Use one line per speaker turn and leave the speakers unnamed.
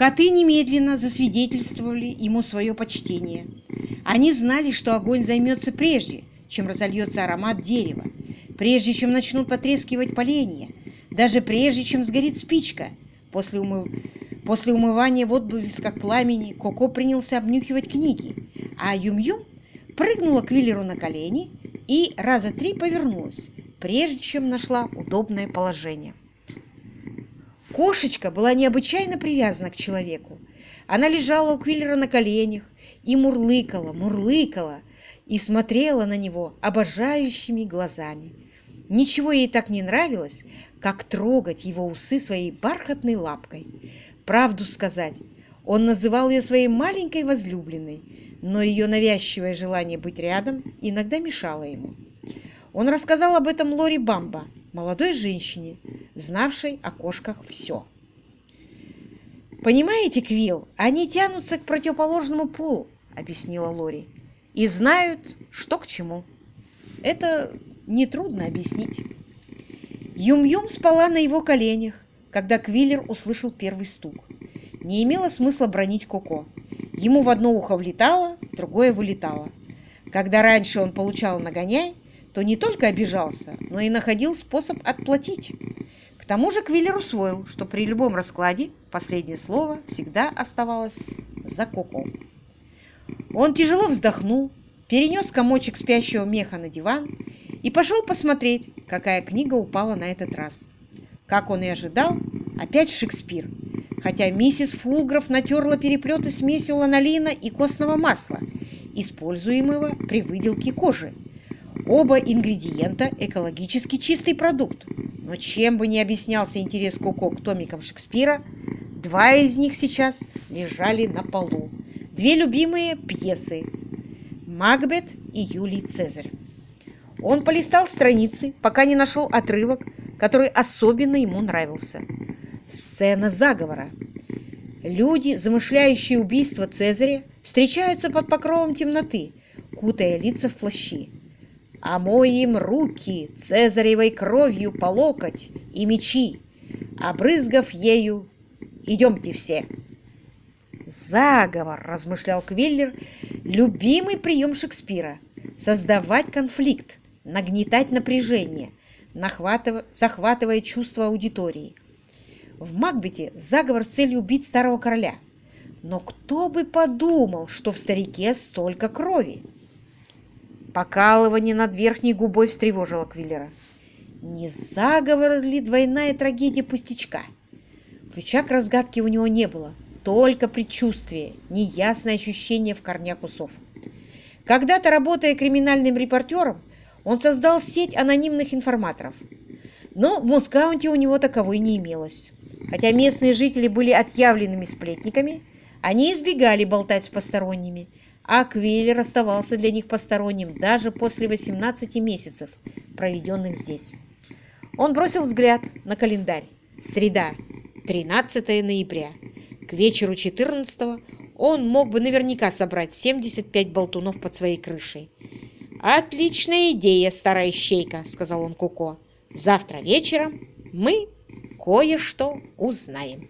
Коты немедленно засвидетельствовали ему свое почтение. Они знали, что огонь займется прежде, чем разольется аромат дерева, прежде чем начнут потрескивать поленья, даже прежде чем сгорит спичка. После, умыв... После умывания в отблесках пламени Коко принялся обнюхивать книги, а Юм-Юм прыгнула к Виллеру на колени и раза три повернулась, прежде чем нашла удобное положение. Кошечка была необычайно привязана к человеку. Она лежала у Квиллера на коленях и мурлыкала, мурлыкала и смотрела на него обожающими глазами. Ничего ей так не нравилось, как трогать его усы своей бархатной лапкой. Правду сказать, он называл ее своей маленькой возлюбленной, но ее навязчивое желание быть рядом иногда мешало ему. Он рассказал об этом Лори Бамба, молодой женщине, знавшей о кошках все. «Понимаете, Квилл, они тянутся к противоположному полу», — объяснила Лори, — «и знают, что к чему. Это нетрудно объяснить». Юм-Юм спала на его коленях, когда Квиллер услышал первый стук. Не имело смысла бронить Коко. Ему в одно ухо влетало, в другое вылетало. Когда раньше он получал нагоняй, то не только обижался, но и находил способ отплатить. К тому же Квиллер усвоил, что при любом раскладе последнее слово всегда оставалось за Коко. Он тяжело вздохнул, перенес комочек спящего меха на диван и пошел посмотреть, какая книга упала на этот раз. Как он и ожидал, опять Шекспир, хотя миссис Фулгров натерла переплеты смеси ланолина и костного масла, используемого при выделке кожи, Оба ингредиента – экологически чистый продукт. Но чем бы ни объяснялся интерес Коко к томикам Шекспира, два из них сейчас лежали на полу. Две любимые пьесы – «Макбет» и «Юлий Цезарь». Он полистал страницы, пока не нашел отрывок, который особенно ему нравился. Сцена заговора. Люди, замышляющие убийство Цезаря, встречаются под покровом темноты, кутая лица в плащи. Омоем руки цезаревой кровью по локоть и мечи, обрызгав ею, идемте все. Заговор, размышлял Квиллер, любимый прием Шекспира – создавать конфликт, нагнетать напряжение, захватывая чувства аудитории. В Макбете заговор с целью убить старого короля. Но кто бы подумал, что в старике столько крови? Покалывание над верхней губой встревожило Квиллера. Не заговор ли двойная трагедия пустячка? Ключа к разгадке у него не было, только предчувствие, неясное ощущение в корнях усов. Когда-то, работая криминальным репортером, он создал сеть анонимных информаторов. Но в Москаунте у него таковой не имелось. Хотя местные жители были отъявленными сплетниками, они избегали болтать с посторонними – а Квиллер оставался для них посторонним даже после 18 месяцев, проведенных здесь. Он бросил взгляд на календарь. Среда, 13 ноября. К вечеру 14 он мог бы наверняка собрать 75 болтунов под своей крышей. «Отличная идея, старая щейка», — сказал он Куко. «Завтра вечером мы кое-что узнаем».